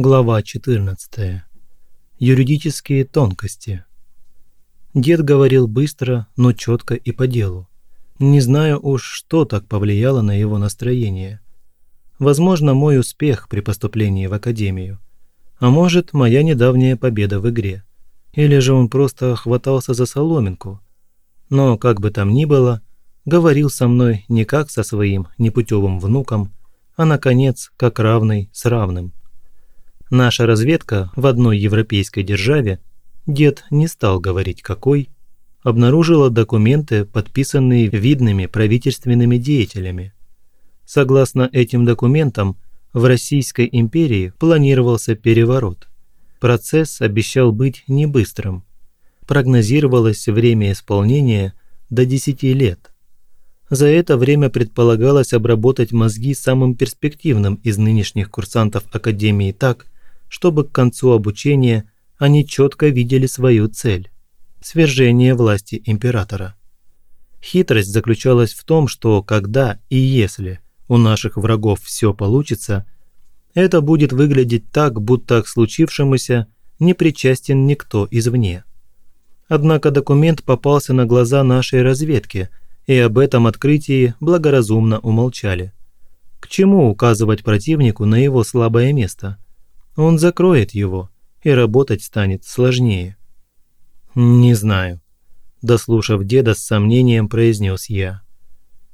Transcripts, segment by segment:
Глава 14. Юридические тонкости. Дед говорил быстро, но четко и по делу. Не знаю уж, что так повлияло на его настроение. Возможно, мой успех при поступлении в академию. А может, моя недавняя победа в игре. Или же он просто хватался за соломинку. Но, как бы там ни было, говорил со мной не как со своим непутевым внуком, а, наконец, как равный с равным. Наша разведка в одной европейской державе, дед не стал говорить какой, обнаружила документы, подписанные видными правительственными деятелями. Согласно этим документам, в Российской империи планировался переворот. Процесс обещал быть не быстрым. Прогнозировалось время исполнения до 10 лет. За это время предполагалось обработать мозги самым перспективным из нынешних курсантов Академии так, чтобы к концу обучения они четко видели свою цель – свержение власти императора. Хитрость заключалась в том, что когда и если у наших врагов все получится, это будет выглядеть так, будто к случившемуся не причастен никто извне. Однако документ попался на глаза нашей разведки, и об этом открытии благоразумно умолчали. К чему указывать противнику на его слабое место – он закроет его, и работать станет сложнее. «Не знаю», – дослушав деда с сомнением, произнес я.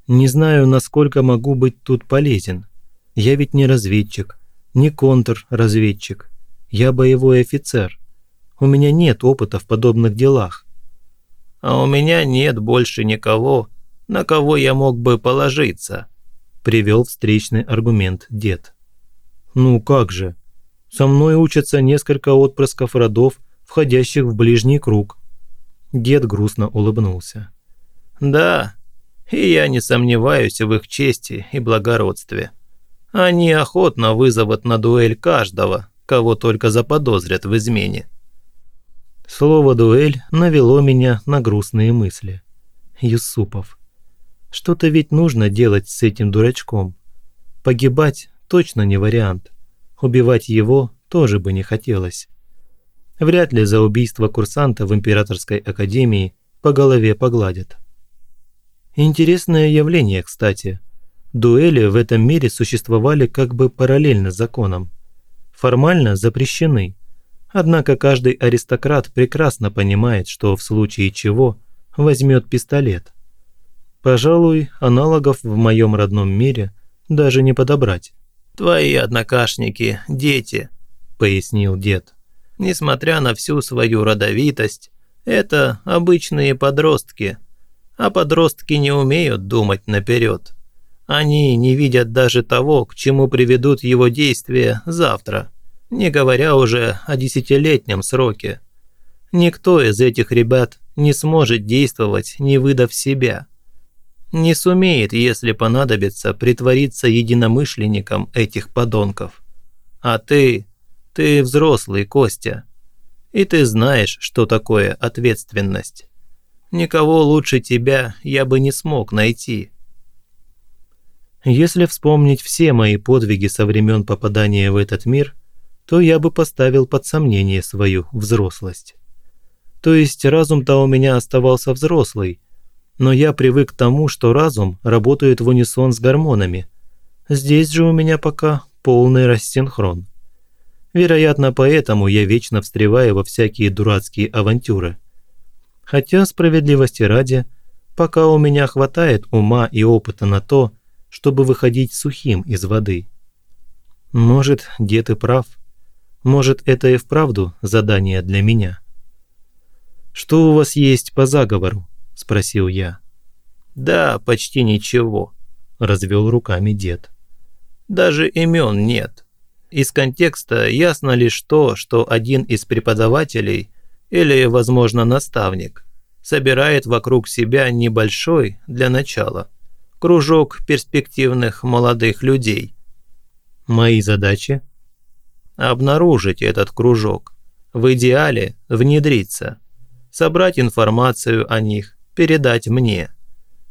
«Не знаю, насколько могу быть тут полезен. Я ведь не разведчик, не контрразведчик. Я боевой офицер. У меня нет опыта в подобных делах». «А у меня нет больше никого, на кого я мог бы положиться», – привел встречный аргумент дед. «Ну как же», со мной учатся несколько отпрысков родов, входящих в ближний круг». Дед грустно улыбнулся. «Да, и я не сомневаюсь в их чести и благородстве. Они охотно вызовут на дуэль каждого, кого только заподозрят в измене». Слово «дуэль» навело меня на грустные мысли. Юсупов. Что-то ведь нужно делать с этим дурачком. Погибать точно не вариант. Убивать его тоже бы не хотелось. Вряд ли за убийство курсанта в Императорской Академии по голове погладят. Интересное явление, кстати. Дуэли в этом мире существовали как бы параллельно законам. Формально запрещены. Однако каждый аристократ прекрасно понимает, что в случае чего возьмет пистолет. Пожалуй, аналогов в моем родном мире даже не подобрать. «Твои однокашники – дети», – пояснил дед. «Несмотря на всю свою родовитость, это обычные подростки, а подростки не умеют думать наперед. Они не видят даже того, к чему приведут его действия завтра, не говоря уже о десятилетнем сроке. Никто из этих ребят не сможет действовать, не выдав себя не сумеет, если понадобится, притвориться единомышленником этих подонков. А ты, ты взрослый, Костя. И ты знаешь, что такое ответственность. Никого лучше тебя я бы не смог найти. Если вспомнить все мои подвиги со времен попадания в этот мир, то я бы поставил под сомнение свою взрослость. То есть разум-то у меня оставался взрослый, но я привык к тому, что разум работает в унисон с гормонами. Здесь же у меня пока полный рассинхрон. Вероятно, поэтому я вечно встреваю во всякие дурацкие авантюры. Хотя, справедливости ради, пока у меня хватает ума и опыта на то, чтобы выходить сухим из воды. Может, дед и прав. Может, это и вправду задание для меня. Что у вас есть по заговору? – спросил я. «Да, почти ничего», – развел руками дед. «Даже имен нет. Из контекста ясно лишь то, что один из преподавателей, или, возможно, наставник, собирает вокруг себя небольшой, для начала, кружок перспективных молодых людей. Мои задачи? Обнаружить этот кружок. В идеале внедриться. Собрать информацию о них, передать мне.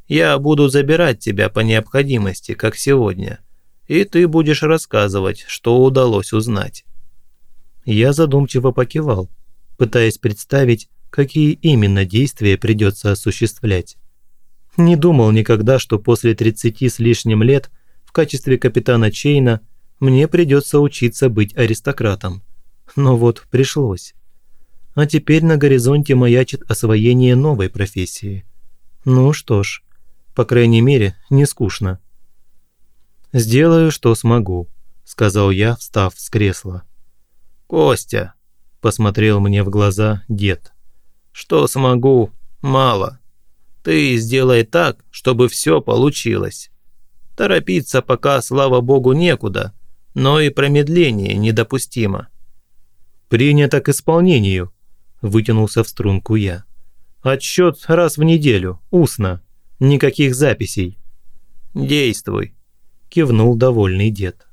Я буду забирать тебя по необходимости, как сегодня, и ты будешь рассказывать, что удалось узнать». Я задумчиво покивал, пытаясь представить, какие именно действия придется осуществлять. Не думал никогда, что после 30 с лишним лет в качестве капитана Чейна мне придется учиться быть аристократом. Но вот пришлось. А теперь на горизонте маячит освоение новой профессии. Ну что ж, по крайней мере, не скучно. «Сделаю, что смогу», – сказал я, встав с кресла. «Костя», – посмотрел мне в глаза дед. «Что смогу? Мало. Ты сделай так, чтобы все получилось. Торопиться пока, слава богу, некуда, но и промедление недопустимо». «Принято к исполнению», – вытянулся в струнку я. «Отсчет раз в неделю, устно, никаких записей». «Действуй», – кивнул довольный дед.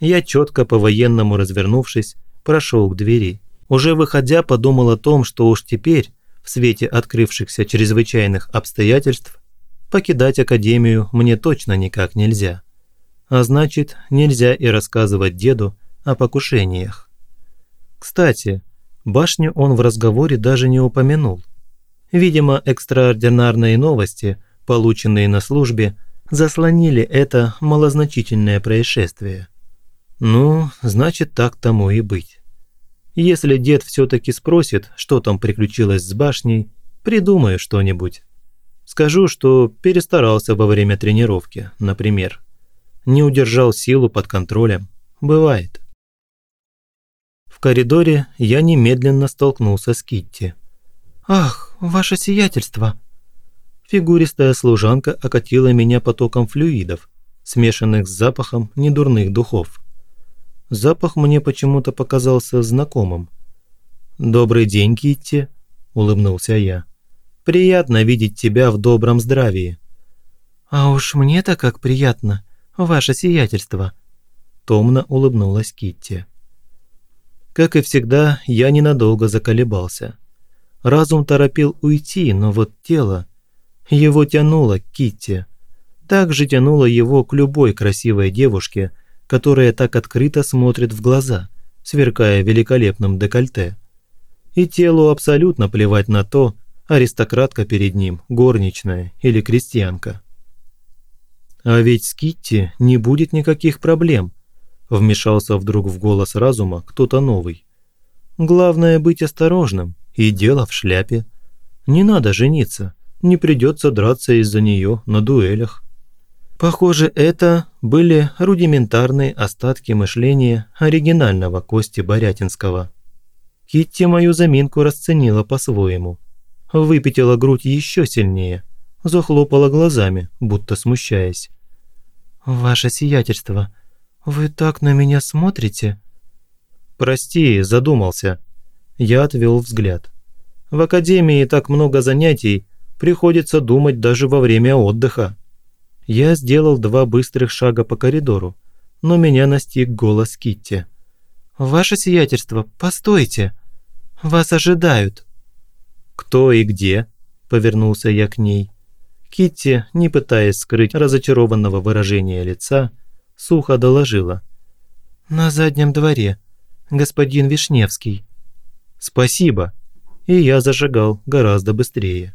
Я четко по-военному развернувшись, прошел к двери. Уже выходя, подумал о том, что уж теперь, в свете открывшихся чрезвычайных обстоятельств, покидать Академию мне точно никак нельзя. А значит, нельзя и рассказывать деду о покушениях. Кстати, башню он в разговоре даже не упомянул. Видимо, экстраординарные новости, полученные на службе, заслонили это малозначительное происшествие. Ну, значит, так тому и быть. Если дед все-таки спросит, что там приключилось с башней, придумаю что-нибудь. Скажу, что перестарался во время тренировки, например. Не удержал силу под контролем. Бывает. В коридоре я немедленно столкнулся с Китти. «Ах, ваше сиятельство!» Фигуристая служанка окатила меня потоком флюидов, смешанных с запахом недурных духов. Запах мне почему-то показался знакомым. «Добрый день, Китти», – улыбнулся я. «Приятно видеть тебя в добром здравии». «А уж мне-то как приятно, ваше сиятельство», – томно улыбнулась Китти. Как и всегда, я ненадолго заколебался. Разум торопил уйти, но вот тело... Его тянуло к Китти. Так же тянуло его к любой красивой девушке – которая так открыто смотрит в глаза, сверкая великолепным декольте. И телу абсолютно плевать на то, аристократка перед ним, горничная или крестьянка. А ведь с Китти не будет никаких проблем, вмешался вдруг в голос разума кто-то новый. Главное быть осторожным, и дело в шляпе. Не надо жениться, не придется драться из-за нее на дуэлях. Похоже, это были рудиментарные остатки мышления оригинального Кости Борятинского. Китти мою заминку расценила по-своему. Выпятила грудь еще сильнее, захлопала глазами, будто смущаясь. «Ваше сиятельство, вы так на меня смотрите?» «Прости, задумался». Я отвел взгляд. «В академии так много занятий, приходится думать даже во время отдыха». Я сделал два быстрых шага по коридору, но меня настиг голос Китти. «Ваше сиятельство, постойте! Вас ожидают!» «Кто и где?» – повернулся я к ней. Китти, не пытаясь скрыть разочарованного выражения лица, сухо доложила. «На заднем дворе. Господин Вишневский». «Спасибо!» И я зажигал гораздо быстрее.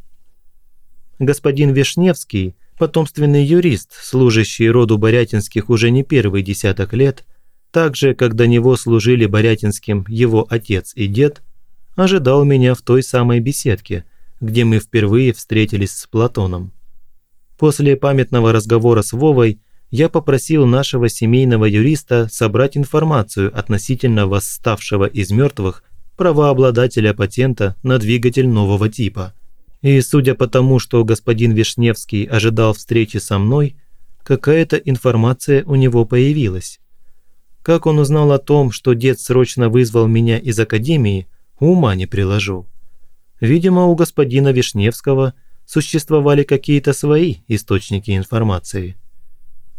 Господин Вишневский – потомственный юрист, служащий роду Борятинских уже не первый десяток лет, так же, как до него служили Борятинским его отец и дед, ожидал меня в той самой беседке, где мы впервые встретились с Платоном. После памятного разговора с Вовой я попросил нашего семейного юриста собрать информацию относительно восставшего из мертвых правообладателя патента на двигатель нового типа – и судя по тому, что господин Вишневский ожидал встречи со мной, какая-то информация у него появилась. Как он узнал о том, что дед срочно вызвал меня из академии, ума не приложу. Видимо, у господина Вишневского существовали какие-то свои источники информации.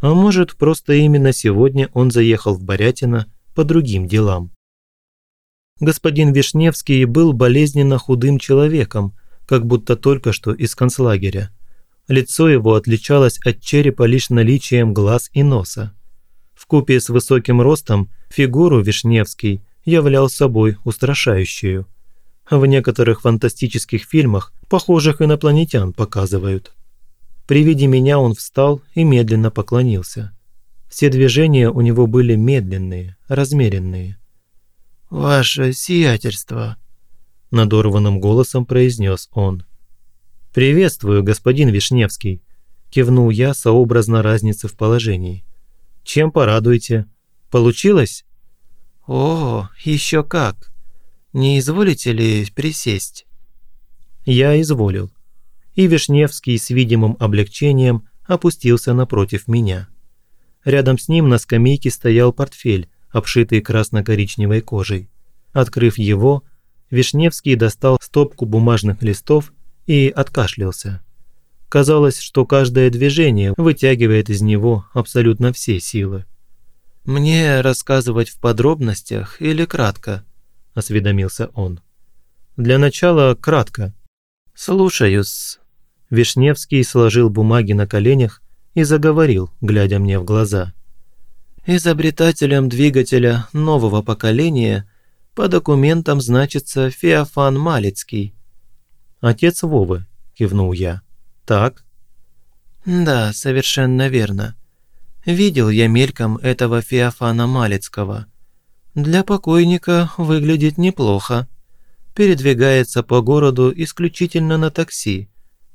А может, просто именно сегодня он заехал в Борятино по другим делам. Господин Вишневский был болезненно худым человеком, как будто только что из концлагеря. Лицо его отличалось от черепа лишь наличием глаз и носа. В купе с высоким ростом фигуру Вишневский являл собой устрашающую. В некоторых фантастических фильмах похожих инопланетян показывают. При виде меня он встал и медленно поклонился. Все движения у него были медленные, размеренные. «Ваше сиятельство», – надорванным голосом произнес он. «Приветствую, господин Вишневский», – кивнул я сообразно разницы в положении. «Чем порадуете? Получилось?» «О, еще как! Не изволите ли присесть?» Я изволил. И Вишневский с видимым облегчением опустился напротив меня. Рядом с ним на скамейке стоял портфель, обшитый красно-коричневой кожей. Открыв его, Вишневский достал стопку бумажных листов и откашлялся. Казалось, что каждое движение вытягивает из него абсолютно все силы. «Мне рассказывать в подробностях или кратко?» – осведомился он. «Для начала кратко». «Слушаюсь». Вишневский сложил бумаги на коленях и заговорил, глядя мне в глаза. «Изобретателем двигателя нового поколения по документам значится Феофан Малицкий». «Отец Вовы», – кивнул я. «Так?» «Да, совершенно верно. Видел я мельком этого Феофана Малецкого. Для покойника выглядит неплохо. Передвигается по городу исключительно на такси.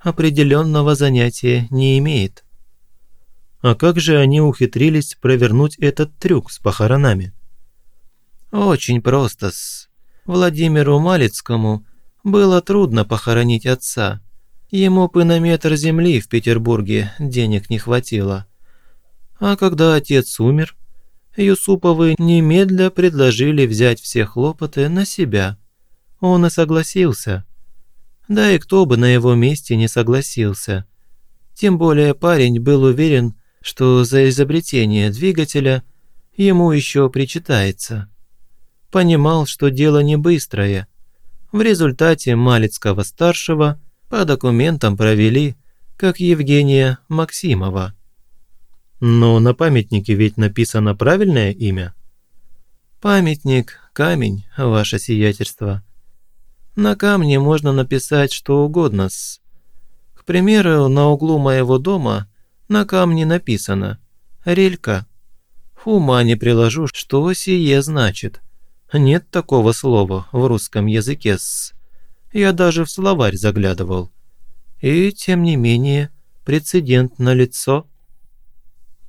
Определенного занятия не имеет. А как же они ухитрились провернуть этот трюк с похоронами? Очень просто -с. Владимиру Малецкому было трудно похоронить отца. Ему бы на метр земли в Петербурге денег не хватило. А когда отец умер, Юсуповы немедля предложили взять все хлопоты на себя. Он и согласился. Да и кто бы на его месте не согласился. Тем более парень был уверен, что за изобретение двигателя ему еще причитается. Понимал, что дело не быстрое. В результате Малицкого-старшего по документам провели, как Евгения Максимова. Но на памятнике ведь написано правильное имя. Памятник – камень, ваше сиятельство. На камне можно написать что угодно -с. К примеру, на углу моего дома на камне написано «Релька». Ума не приложу, что сие значит. Нет такого слова в русском языке -с. Я даже в словарь заглядывал. И, тем не менее, прецедент налицо.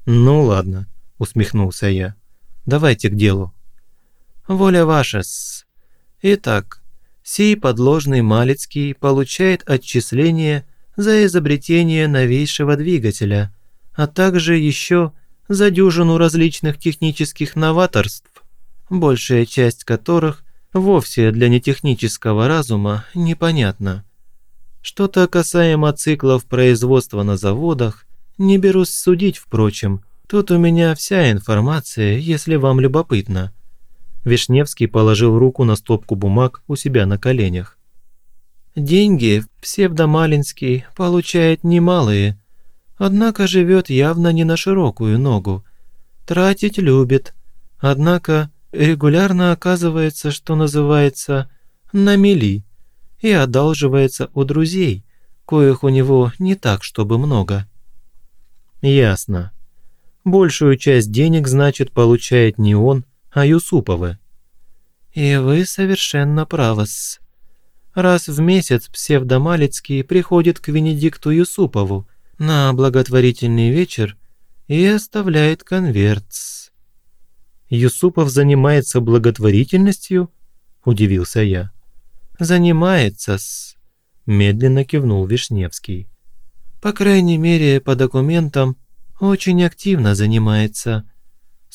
«Ну ладно», – усмехнулся я. «Давайте к делу». «Воля ваша -с. Итак, сей подложный Малецкий получает отчисление за изобретение новейшего двигателя, а также еще за дюжину различных технических новаторств, большая часть которых вовсе для нетехнического разума непонятна. Что-то касаемо циклов производства на заводах, не берусь судить, впрочем. Тут у меня вся информация, если вам любопытно». Вишневский положил руку на стопку бумаг у себя на коленях. «Деньги псевдомалинский получает немалые, однако живет явно не на широкую ногу. Тратить любит, однако регулярно оказывается, что называется, на мели, и одалживается у друзей, коих у него не так, чтобы много». Ясно. Большую часть денег, значит, получает не он, а Юсуповы. И вы совершенно правы-с. Раз в месяц псевдомалицкий приходит к Венедикту Юсупову на благотворительный вечер и оставляет конверт. Юсупов занимается благотворительностью? Удивился я. Занимается-с, медленно кивнул Вишневский по крайней мере, по документам, очень активно занимается.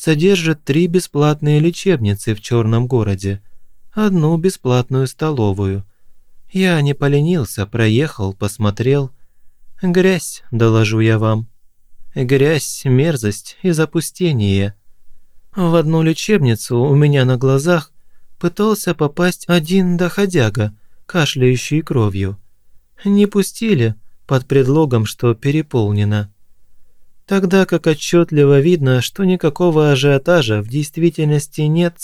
Содержит три бесплатные лечебницы в Черном городе, одну бесплатную столовую. Я не поленился, проехал, посмотрел. Грязь, доложу я вам. Грязь, мерзость и запустение. В одну лечебницу у меня на глазах пытался попасть один доходяга, кашляющий кровью. Не пустили, под предлогом, что переполнено. Тогда как отчетливо видно, что никакого ажиотажа в действительности нет.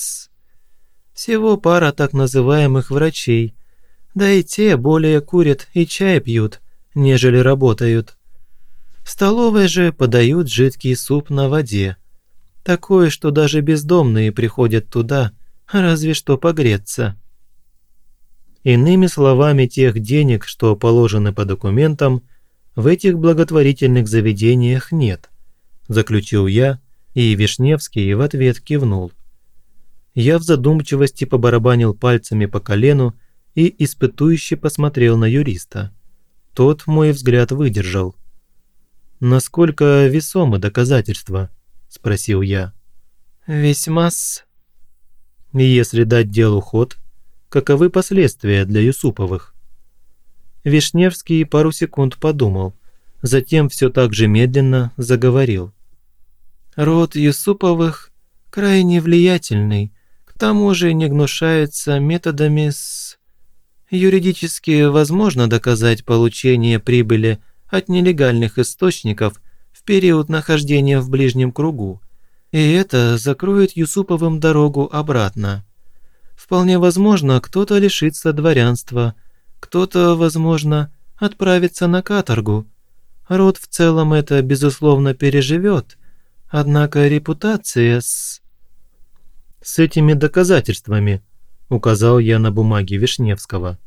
Всего пара так называемых врачей. Да и те более курят и чай пьют, нежели работают. В столовой же подают жидкий суп на воде. Такое, что даже бездомные приходят туда, разве что погреться. Иными словами, тех денег, что положены по документам, в этих благотворительных заведениях нет, заключил я, и Вишневский в ответ кивнул. Я в задумчивости побарабанил пальцами по колену и испытующе посмотрел на юриста. Тот мой взгляд выдержал. «Насколько весомы доказательства?» – спросил я. «Весьма-с...» «Если дать делу ход, каковы последствия для Юсуповых?» Вишневский пару секунд подумал, затем все так же медленно заговорил. «Род Юсуповых крайне влиятельный, к тому же не гнушается методами с... Юридически возможно доказать получение прибыли от нелегальных источников в период нахождения в ближнем кругу, и это закроет Юсуповым дорогу обратно. Вполне возможно, кто-то лишится дворянства, кто-то, возможно, отправится на каторгу. Род в целом это, безусловно, переживет, однако репутация с... «С этими доказательствами», – указал я на бумаге Вишневского.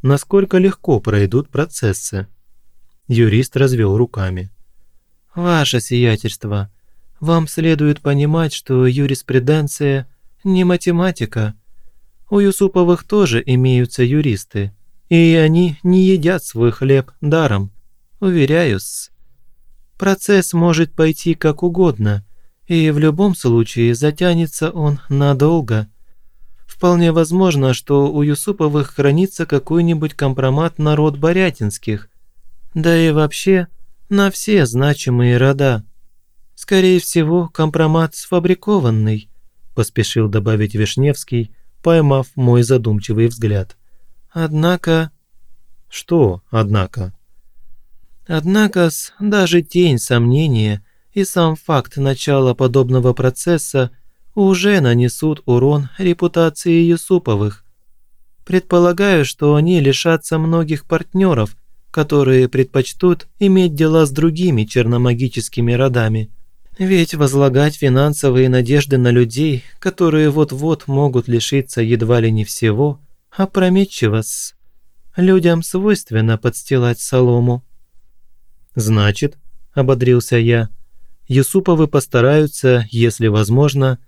«Насколько легко пройдут процессы?» Юрист развел руками. «Ваше сиятельство, вам следует понимать, что юриспруденция не математика. У Юсуповых тоже имеются юристы, и они не едят свой хлеб даром, уверяюсь. Процесс может пойти как угодно, и в любом случае затянется он надолго. Вполне возможно, что у Юсуповых хранится какой-нибудь компромат на род Борятинских, да и вообще на все значимые рода. «Скорее всего, компромат сфабрикованный», – поспешил добавить Вишневский, поймав мой задумчивый взгляд. «Однако...» «Что «однако»?» «Однако даже тень сомнения и сам факт начала подобного процесса уже нанесут урон репутации Юсуповых. Предполагаю, что они лишатся многих партнеров, которые предпочтут иметь дела с другими черномагическими родами». Ведь возлагать финансовые надежды на людей, которые вот-вот могут лишиться едва ли не всего, опрометчиво-с. Людям свойственно подстилать солому. «Значит», – ободрился я, – «Юсуповы постараются, если возможно,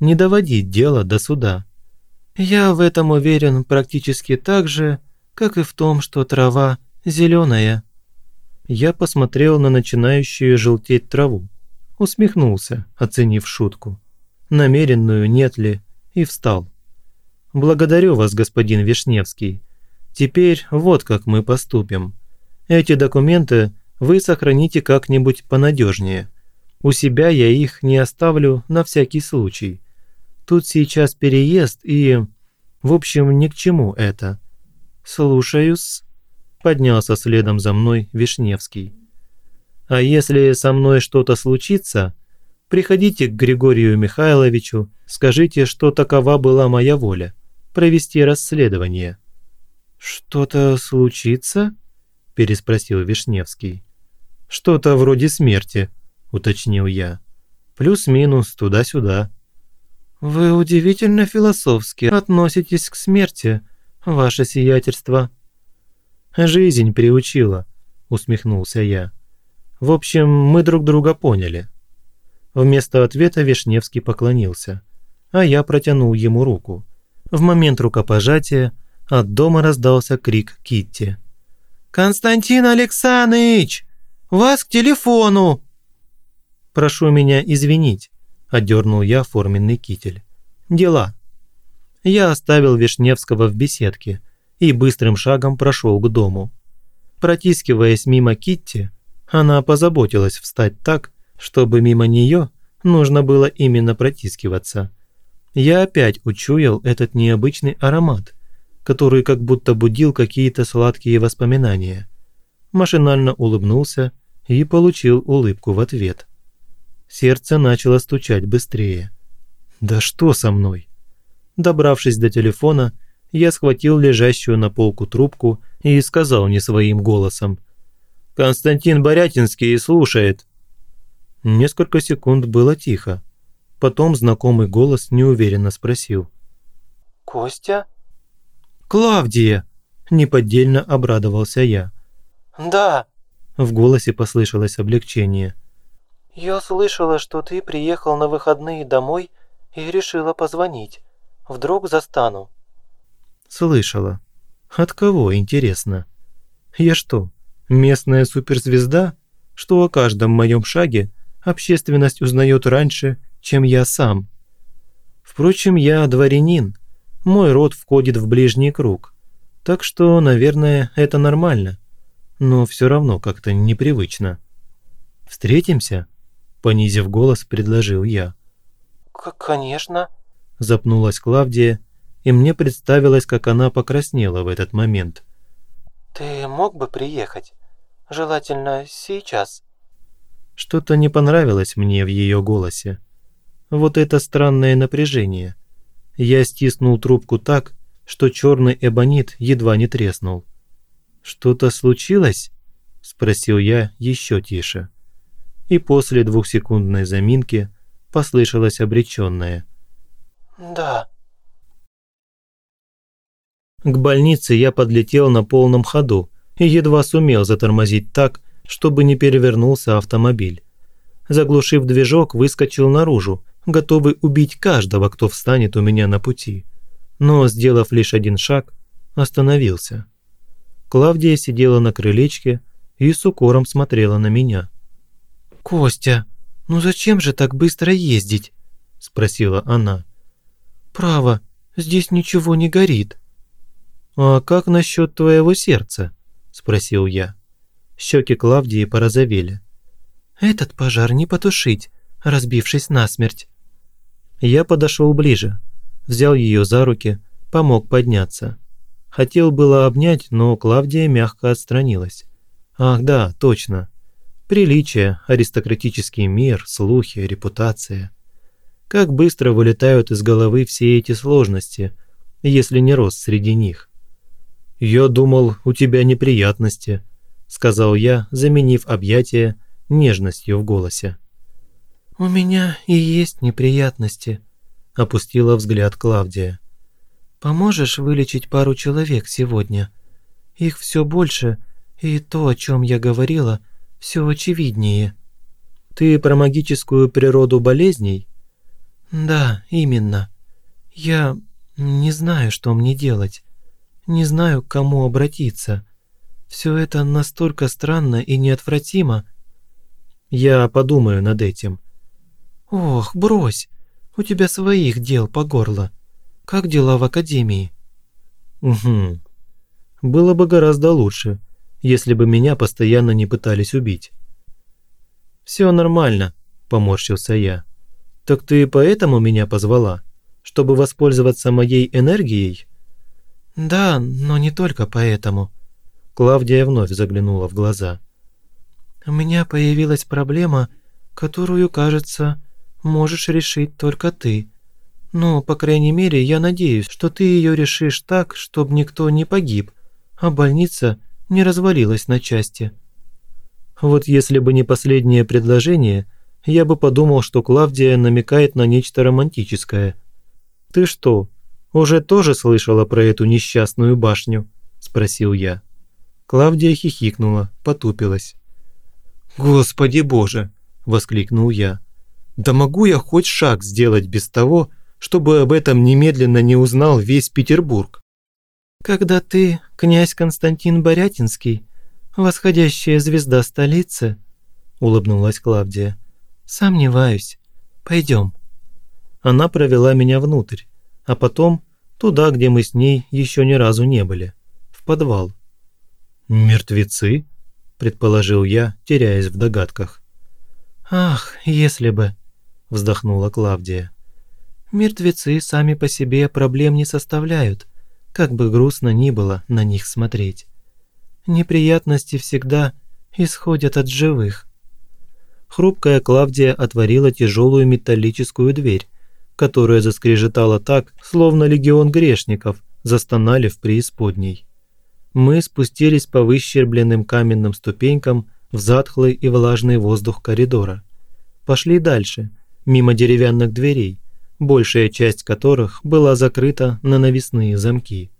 не доводить дело до суда». «Я в этом уверен практически так же, как и в том, что трава зеленая». Я посмотрел на начинающую желтеть траву усмехнулся, оценив шутку. Намеренную нет ли, и встал. «Благодарю вас, господин Вишневский. Теперь вот как мы поступим. Эти документы вы сохраните как-нибудь понадежнее. У себя я их не оставлю на всякий случай. Тут сейчас переезд и... В общем, ни к чему это. Слушаюсь. Поднялся следом за мной Вишневский. А если со мной что-то случится, приходите к Григорию Михайловичу, скажите, что такова была моя воля – провести расследование». «Что-то случится?» – переспросил Вишневский. «Что-то вроде смерти», – уточнил я. «Плюс-минус туда-сюда». «Вы удивительно философски относитесь к смерти, ваше сиятельство». «Жизнь приучила», – усмехнулся я. В общем, мы друг друга поняли. Вместо ответа Вишневский поклонился, а я протянул ему руку. В момент рукопожатия от дома раздался крик Китти. «Константин Александрович! Вас к телефону!» «Прошу меня извинить», – отдернул я форменный китель. «Дела». Я оставил Вишневского в беседке и быстрым шагом прошел к дому. Протискиваясь мимо Китти, она позаботилась встать так, чтобы мимо нее нужно было именно протискиваться. Я опять учуял этот необычный аромат, который как будто будил какие-то сладкие воспоминания. Машинально улыбнулся и получил улыбку в ответ. Сердце начало стучать быстрее. «Да что со мной?» Добравшись до телефона, я схватил лежащую на полку трубку и сказал не своим голосом. «Константин Борятинский слушает». Несколько секунд было тихо. Потом знакомый голос неуверенно спросил. «Костя?» «Клавдия!» – неподдельно обрадовался я. «Да!» – в голосе послышалось облегчение. «Я слышала, что ты приехал на выходные домой и решила позвонить. Вдруг застану». «Слышала. От кого, интересно? Я что, местная суперзвезда, что о каждом моем шаге общественность узнает раньше, чем я сам? Впрочем, я дворянин, мой род входит в ближний круг, так что, наверное, это нормально, но все равно как-то непривычно. Встретимся?» Понизив голос, предложил я. «Конечно», – запнулась Клавдия, и мне представилось, как она покраснела в этот момент. «Ты мог бы приехать? Желательно сейчас». Что-то не понравилось мне в ее голосе. Вот это странное напряжение. Я стиснул трубку так, что черный эбонит едва не треснул. «Что-то случилось?» – спросил я еще тише и после двухсекундной заминки послышалось обреченное. «Да». К больнице я подлетел на полном ходу и едва сумел затормозить так, чтобы не перевернулся автомобиль. Заглушив движок, выскочил наружу, готовый убить каждого, кто встанет у меня на пути. Но, сделав лишь один шаг, остановился. Клавдия сидела на крылечке и с укором смотрела на меня. «Костя, ну зачем же так быстро ездить?» – спросила она. «Право, здесь ничего не горит». «А как насчет твоего сердца?» – спросил я. Щеки Клавдии порозовели. «Этот пожар не потушить, разбившись насмерть». Я подошел ближе, взял ее за руки, помог подняться. Хотел было обнять, но Клавдия мягко отстранилась. «Ах да, точно, Приличие, аристократический мир, слухи, репутация. Как быстро вылетают из головы все эти сложности, если не рост среди них. «Я думал, у тебя неприятности», – сказал я, заменив объятие нежностью в голосе. «У меня и есть неприятности», – опустила взгляд Клавдия. «Поможешь вылечить пару человек сегодня? Их все больше, и то, о чем я говорила – все очевиднее. Ты про магическую природу болезней? Да, именно. Я не знаю, что мне делать. Не знаю, к кому обратиться. Все это настолько странно и неотвратимо. Я подумаю над этим. Ох, брось. У тебя своих дел по горло. Как дела в академии? Угу. Было бы гораздо лучше если бы меня постоянно не пытались убить. «Все нормально», – поморщился я. «Так ты поэтому меня позвала? Чтобы воспользоваться моей энергией?» «Да, но не только поэтому». Клавдия вновь заглянула в глаза. «У меня появилась проблема, которую, кажется, можешь решить только ты. Ну, по крайней мере, я надеюсь, что ты ее решишь так, чтобы никто не погиб, а больница не развалилась на части. Вот если бы не последнее предложение, я бы подумал, что Клавдия намекает на нечто романтическое. «Ты что, уже тоже слышала про эту несчастную башню?» – спросил я. Клавдия хихикнула, потупилась. «Господи боже!» – воскликнул я. «Да могу я хоть шаг сделать без того, чтобы об этом немедленно не узнал весь Петербург?» Когда ты, князь Константин Борятинский, восходящая звезда столицы, улыбнулась Клавдия. Сомневаюсь. Пойдем. Она провела меня внутрь, а потом туда, где мы с ней еще ни разу не были, в подвал. «Мертвецы?» – предположил я, теряясь в догадках. «Ах, если бы!» – вздохнула Клавдия. «Мертвецы сами по себе проблем не составляют, как бы грустно ни было на них смотреть. Неприятности всегда исходят от живых. Хрупкая Клавдия отворила тяжелую металлическую дверь, которая заскрежетала так, словно легион грешников застонали в преисподней. Мы спустились по выщербленным каменным ступенькам в затхлый и влажный воздух коридора. Пошли дальше, мимо деревянных дверей, большая часть которых была закрыта на навесные замки.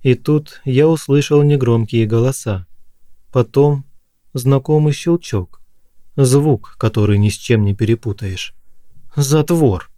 И тут я услышал негромкие голоса. Потом знакомый щелчок. Звук, который ни с чем не перепутаешь. Затвор.